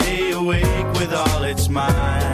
stay awake with all its might.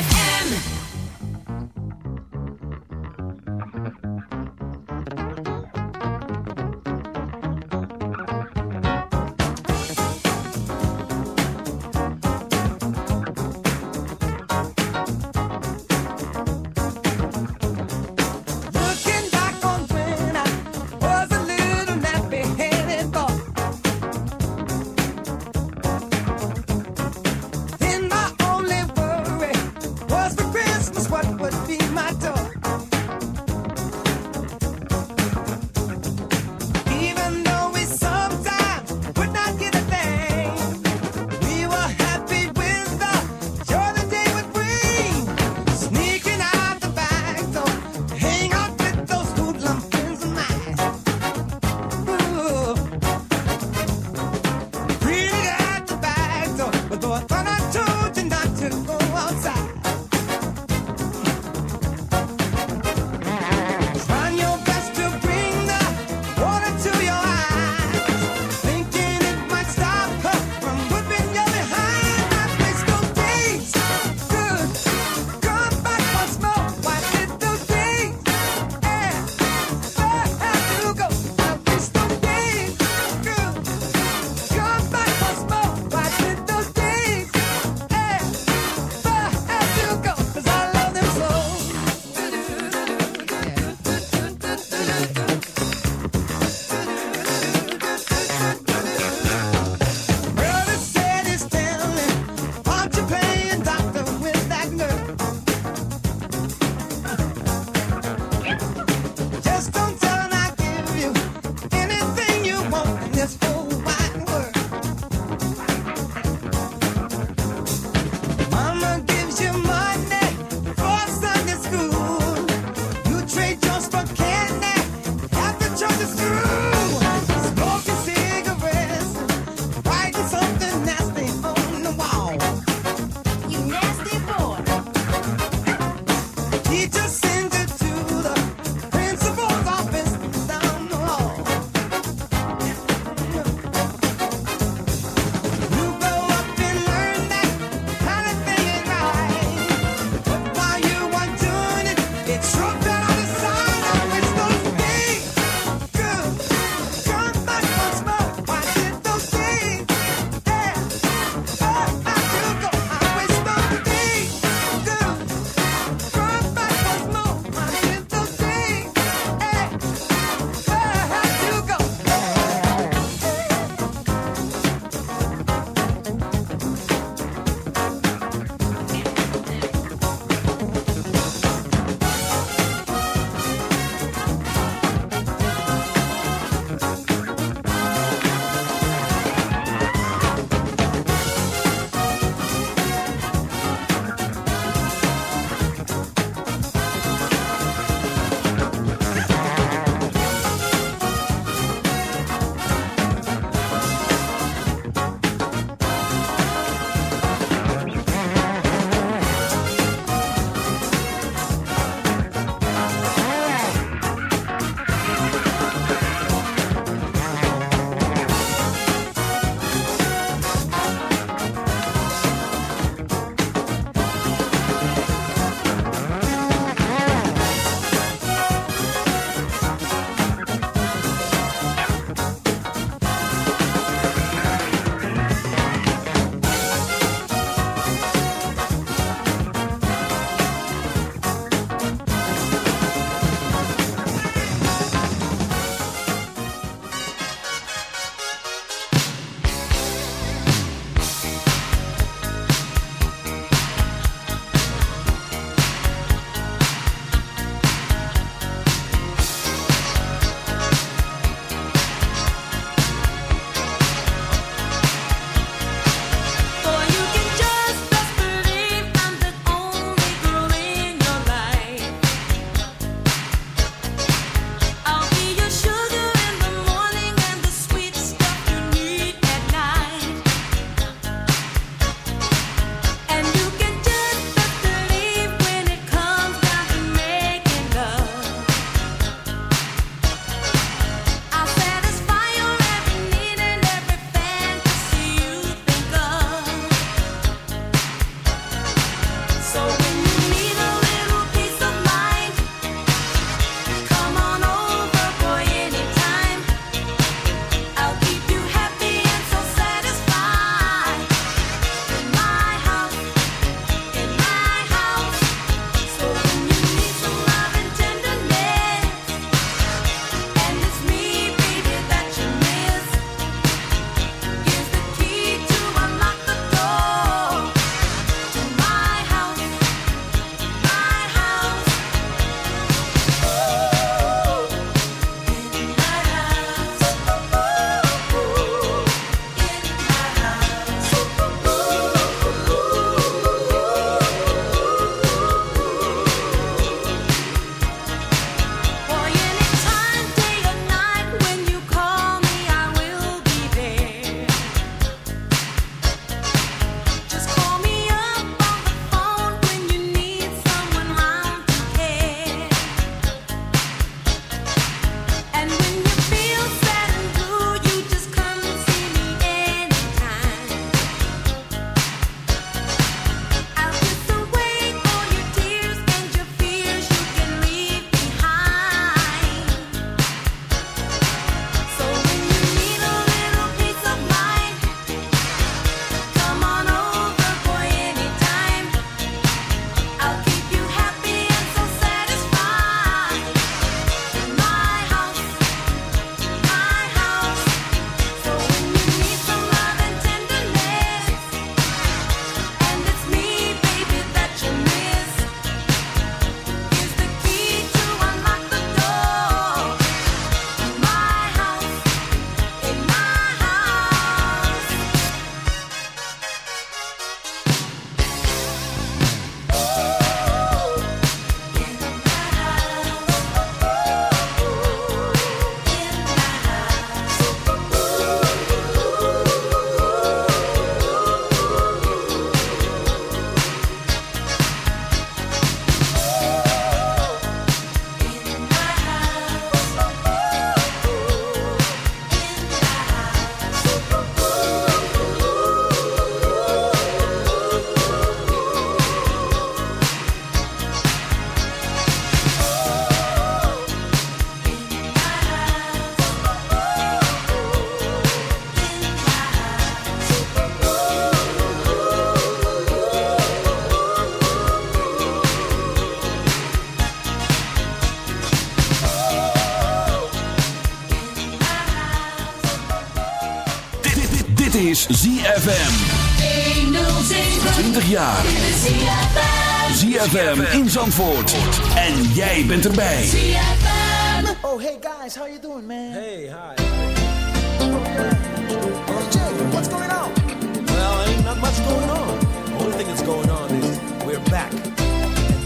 ZFM. 20 jaar. ZFM in Zandvoort. En jij bent erbij. ZFM. Oh, hey guys, how you doing, man? Hey, hi. Oh, what's going on? Well, ain't not much going on. The only thing that's going on is we're back.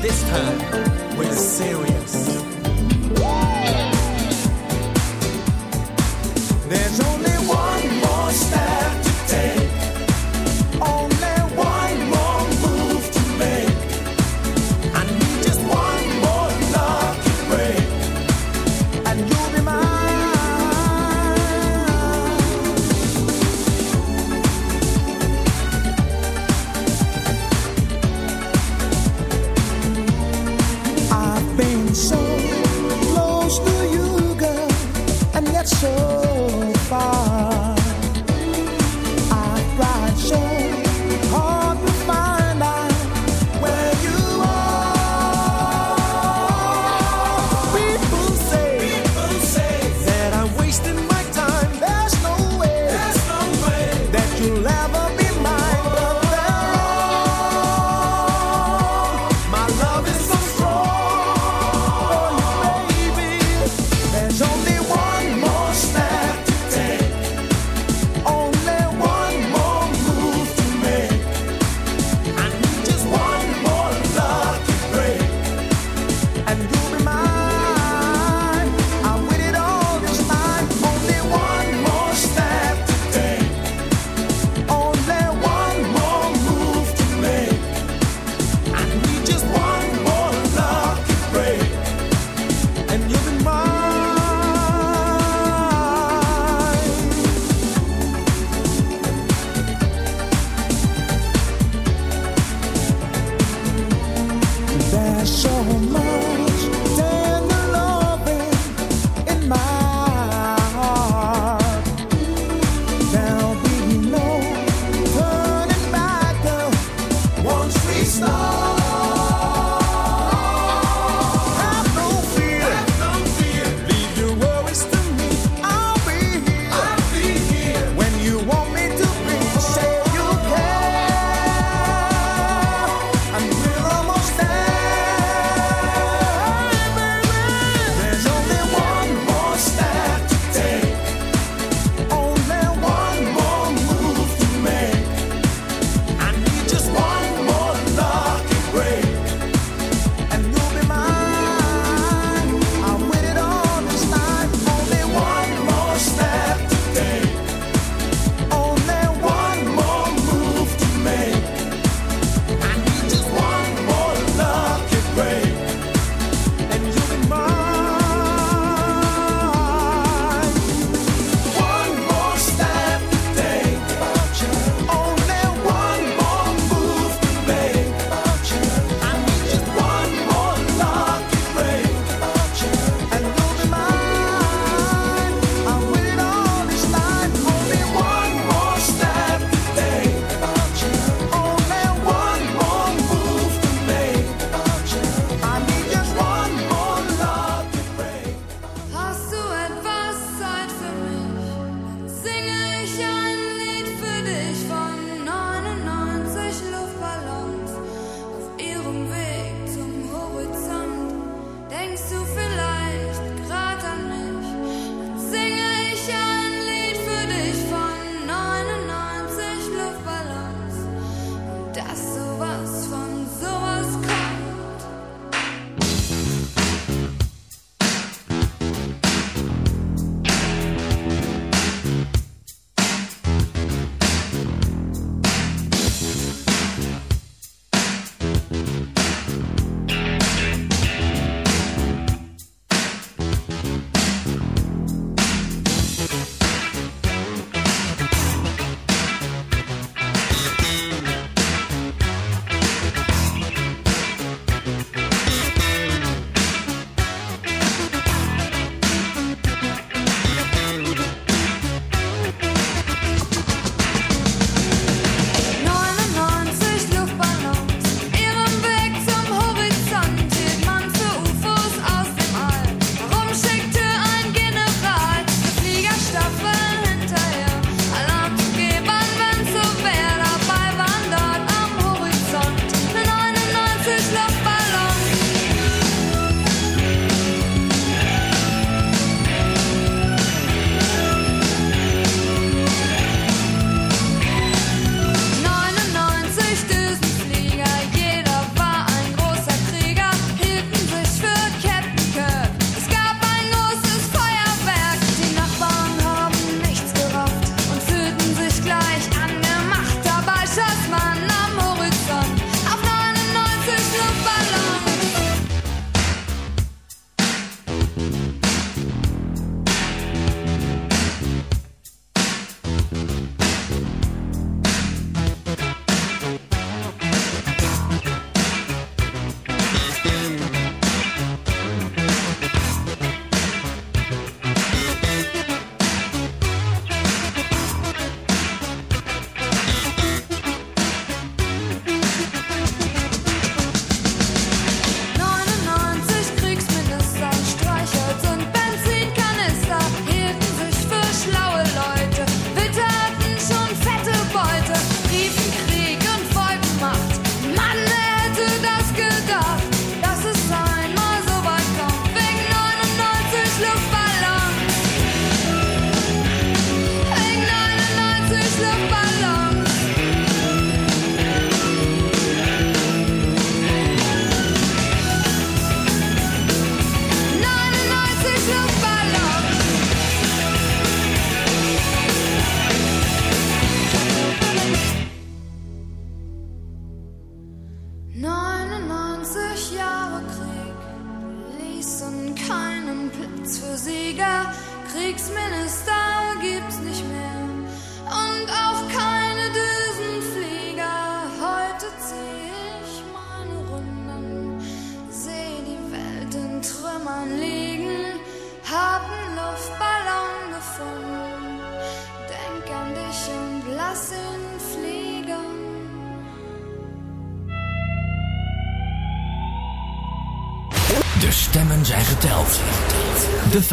This time...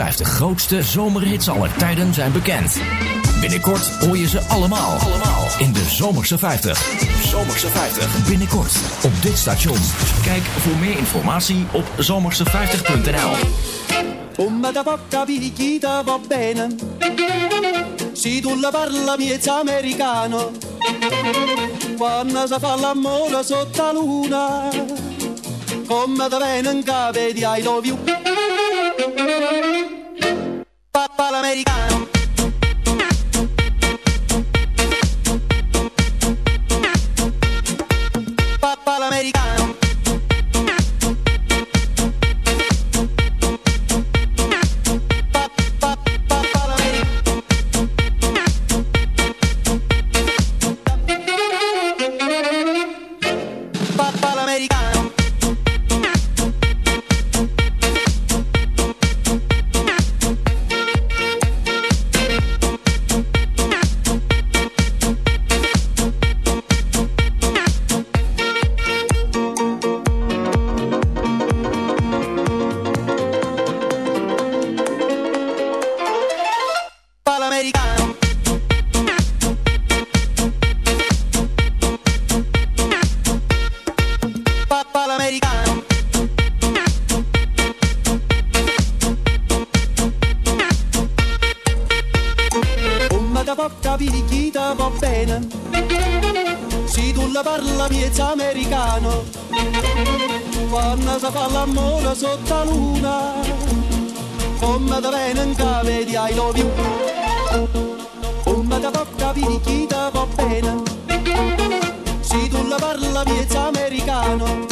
50 grootste zomerhits aller tijden zijn bekend. Binnenkort hoor je ze allemaal. Allemaal in de Zomerse 50. Zomerse 50. Binnenkort op dit station. Kijk voor meer informatie op zomerse50.nl. Come da la parla americano Quando si fa l'amore sotto la luna Come sotto la luna, come da venga di ai lovi, come da tocca vedi chi da va bene, se tu la parla miez americano,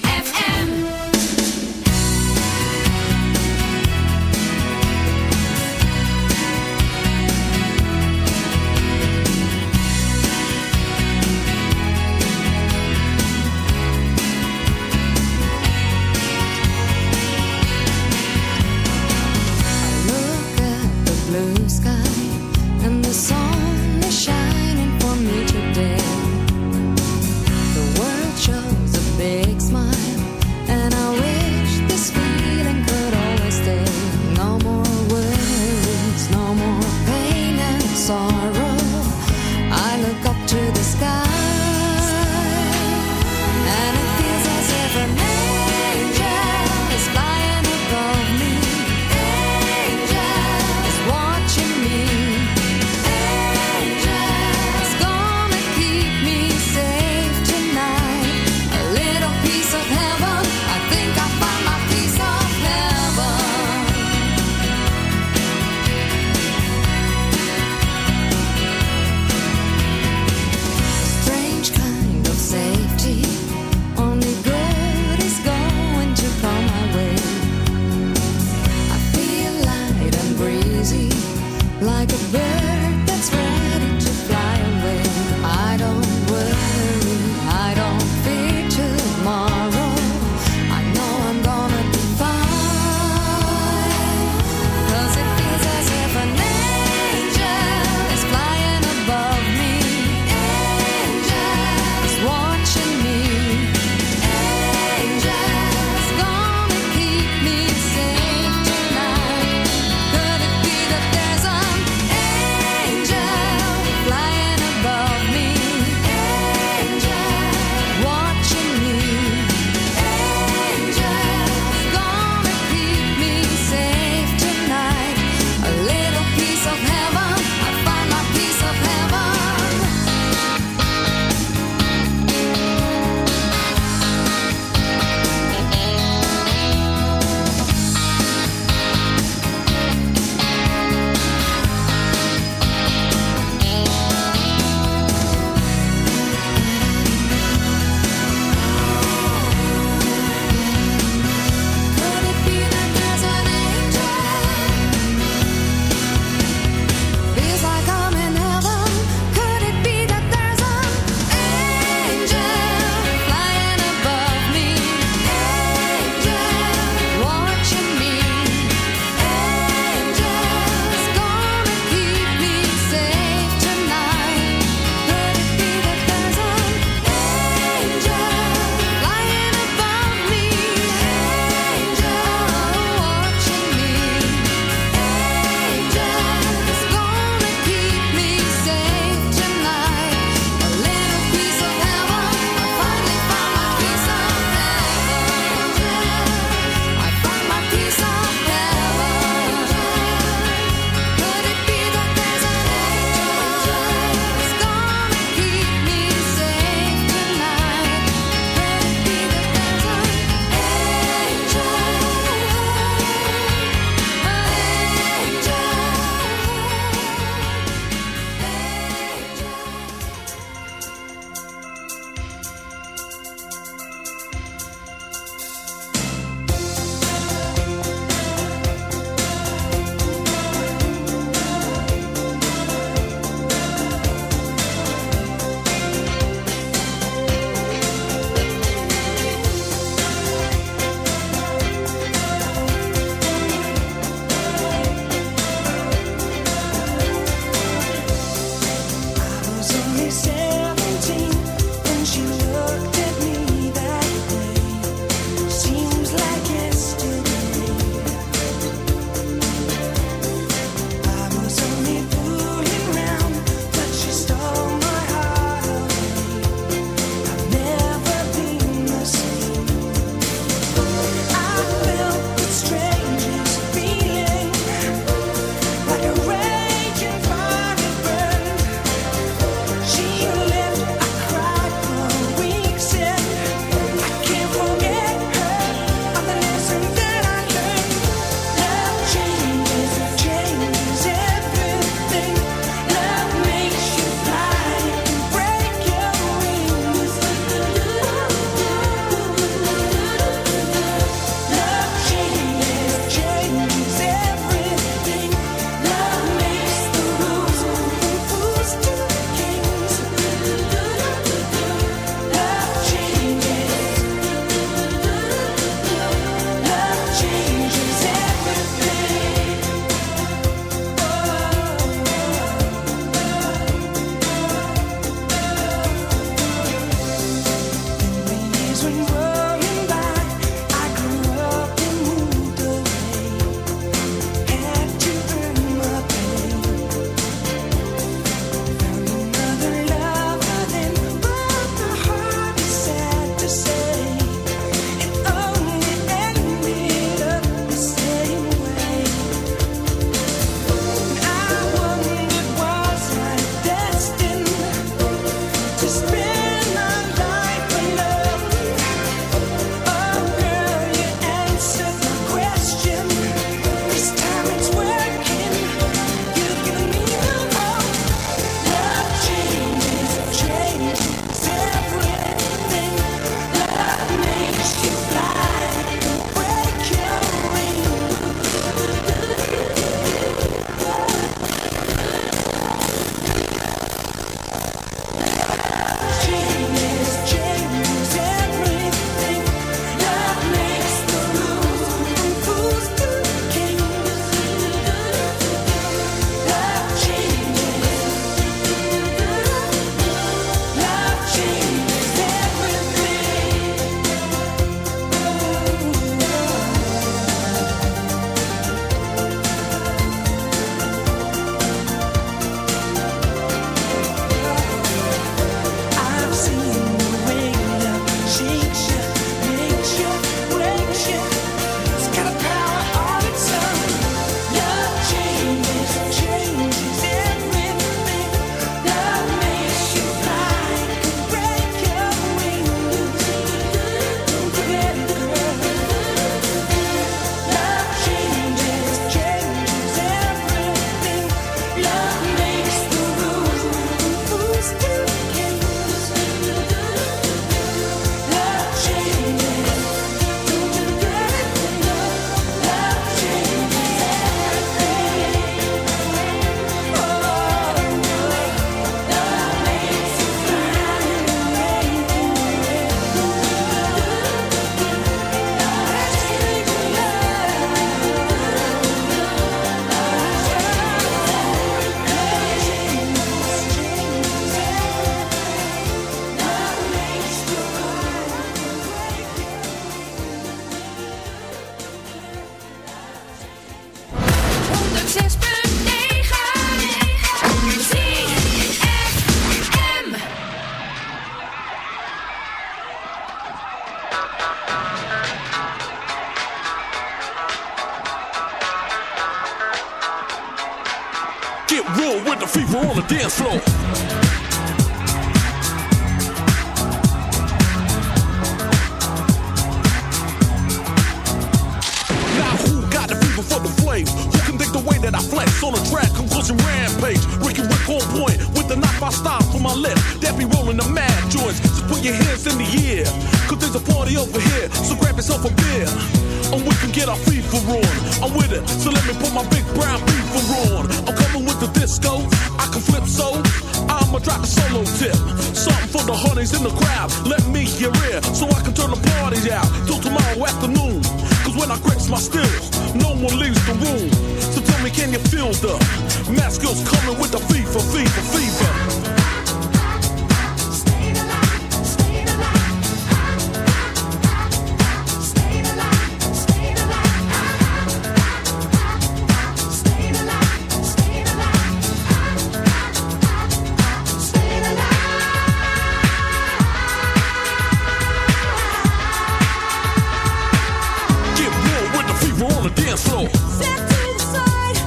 Dance floor. Step to the side.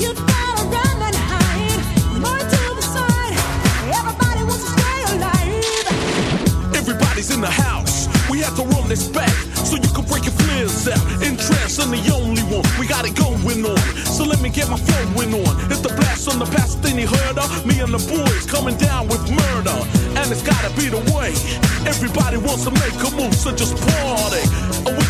You gotta run and hide. More to the side. Everybody wants to stay alive. Everybody's in the house. We have to run this back so you can break your flares out. In trance, I'm the only one. We got it going on. So let me get my flowing on. It's the blast on the past thing you heard of. Me and the boys coming down with murder. And it's gotta be the way. Everybody wants to make a move, so just party.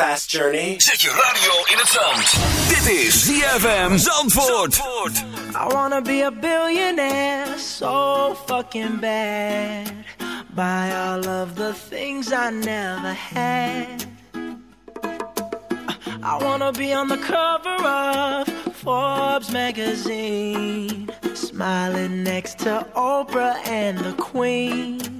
fast journey. Zet je radio in het zand. Dit is ZFM Zandvoort. Zandvoort. I wanna be a billionaire, so fucking bad. Buy all of the things I never had. I wanna be on the cover of Forbes magazine. Smiling next to Oprah and the Queen.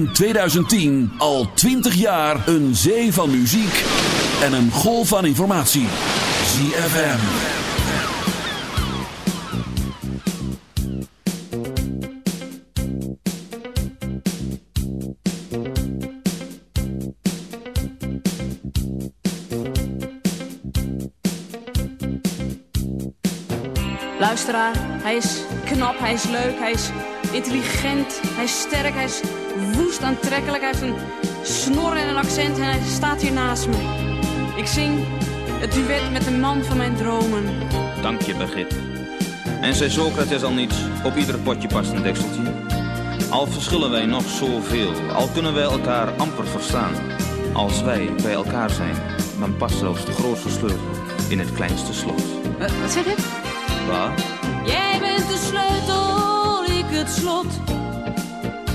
In 2010 al 20 jaar een zee van muziek en een golf van informatie. ZFM. Luisteraar, hij is knap, hij is leuk, hij is intelligent, hij is sterk, hij is woest aantrekkelijk. Hij heeft een snor en een accent en hij staat hier naast me. Ik zing het duet met de man van mijn dromen. Dank je, Birgit. En zei Socrates al niets, op ieder potje past een dekseltje. Al verschillen wij nog zoveel, al kunnen wij elkaar amper verstaan. Als wij bij elkaar zijn, dan past zelfs de grootste sleutel in het kleinste slot. Wat, wat zeg je? Wat? Jij bent de sleutel, ik het slot.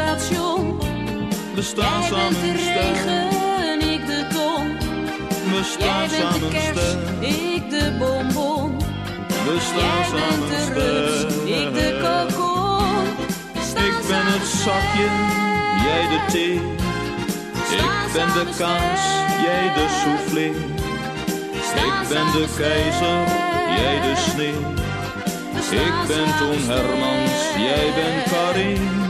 station. we staan Jij bent de regen, ik de ton. We Jij staan bent de kerst, ik de bonbon. we staan Jij bent de rups, ik de kokon. Ik ben het zakje, jij de thee. Ik ben de kaas, jij de soufflé. Ik ben de keizer, jij de sneeuw. Ik ben Toon Hermans, jij bent Karin.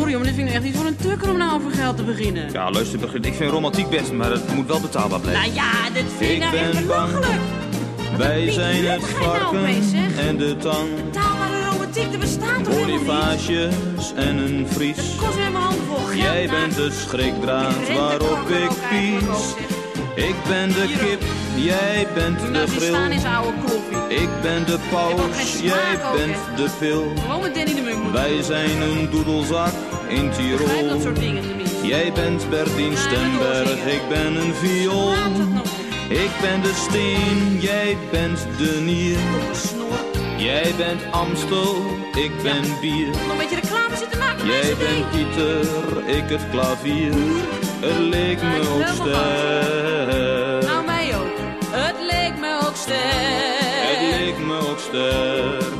Sorry, maar dit vind ik echt niet voor een tukker om nou over geld te beginnen. Ja, luister, ik vind romantiek best, maar het moet wel betaalbaar blijven. Nou ja, dit vind ik, Ik nou ben belachelijk. Wij zijn het nou varken en de tang. Betaalbare romantiek, dat bestaat toch? Bonifages en een vries. Het kost weer mijn handvol. Jij nou. bent de schrikdraad Ik waarop ik pies. Ik ben de kip, jij bent de nou grill. oude kloffie. Ik ben de paus, jij bent de pil. De. Wij zijn een doedelzak in Begrijp dat Tirol. soort dingen. Jij bent Bertien Stemberg, ik ben een viool. Nog Ik ben de steen, jij bent de nier. Jij bent Amstel, ik ben bier. Nog een beetje reclame zitten maken. Jij bent die. gieter, ik het klavier. Het leek me ook sterk. ster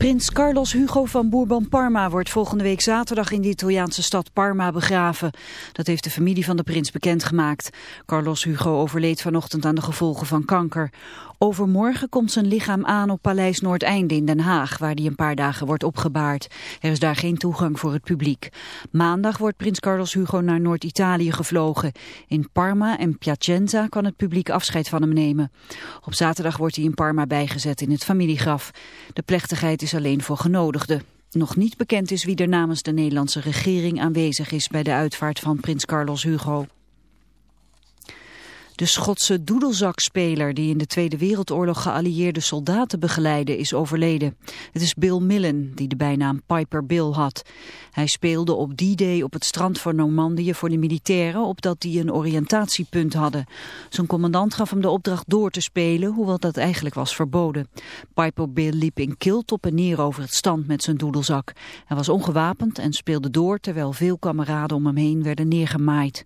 Prins Carlos Hugo van Bourbon-Parma wordt volgende week zaterdag in de Italiaanse stad Parma begraven. Dat heeft de familie van de prins bekendgemaakt. Carlos Hugo overleed vanochtend aan de gevolgen van kanker. Overmorgen komt zijn lichaam aan op Paleis Noordeinde in Den Haag, waar hij een paar dagen wordt opgebaard. Er is daar geen toegang voor het publiek. Maandag wordt prins Carlos Hugo naar Noord-Italië gevlogen. In Parma en Piacenza kan het publiek afscheid van hem nemen. Op zaterdag wordt hij in Parma bijgezet in het familiegraf. De plechtigheid is alleen voor genodigden. Nog niet bekend is wie er namens de Nederlandse regering aanwezig is bij de uitvaart van prins Carlos Hugo. De Schotse doedelzakspeler die in de Tweede Wereldoorlog geallieerde soldaten begeleidde is overleden. Het is Bill Millen die de bijnaam Piper Bill had. Hij speelde op D-Day op het strand van Normandië voor de militairen opdat die een oriëntatiepunt hadden. Zijn commandant gaf hem de opdracht door te spelen, hoewel dat eigenlijk was verboden. Piper Bill liep in kilt op en neer over het stand met zijn doedelzak. Hij was ongewapend en speelde door terwijl veel kameraden om hem heen werden neergemaaid.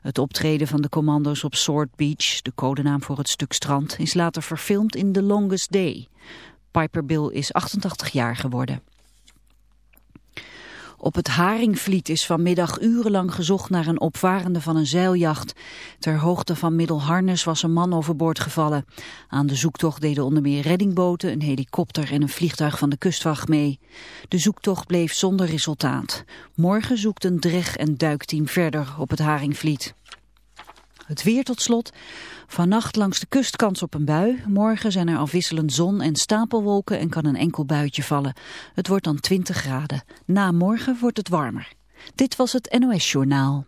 Het optreden van de commando's op Sword Beach, de codenaam voor het stuk strand, is later verfilmd in The Longest Day. Piper Bill is 88 jaar geworden. Op het Haringvliet is vanmiddag urenlang gezocht naar een opvarende van een zeiljacht. Ter hoogte van Middelharnis was een man overboord gevallen. Aan de zoektocht deden onder meer reddingboten, een helikopter en een vliegtuig van de kustwacht mee. De zoektocht bleef zonder resultaat. Morgen zoekt een dreg- en duikteam verder op het Haringvliet. Het weer tot slot. Vannacht langs de kust kans op een bui. Morgen zijn er afwisselend zon en stapelwolken en kan een enkel buitje vallen. Het wordt dan 20 graden. Na morgen wordt het warmer. Dit was het NOS Journaal.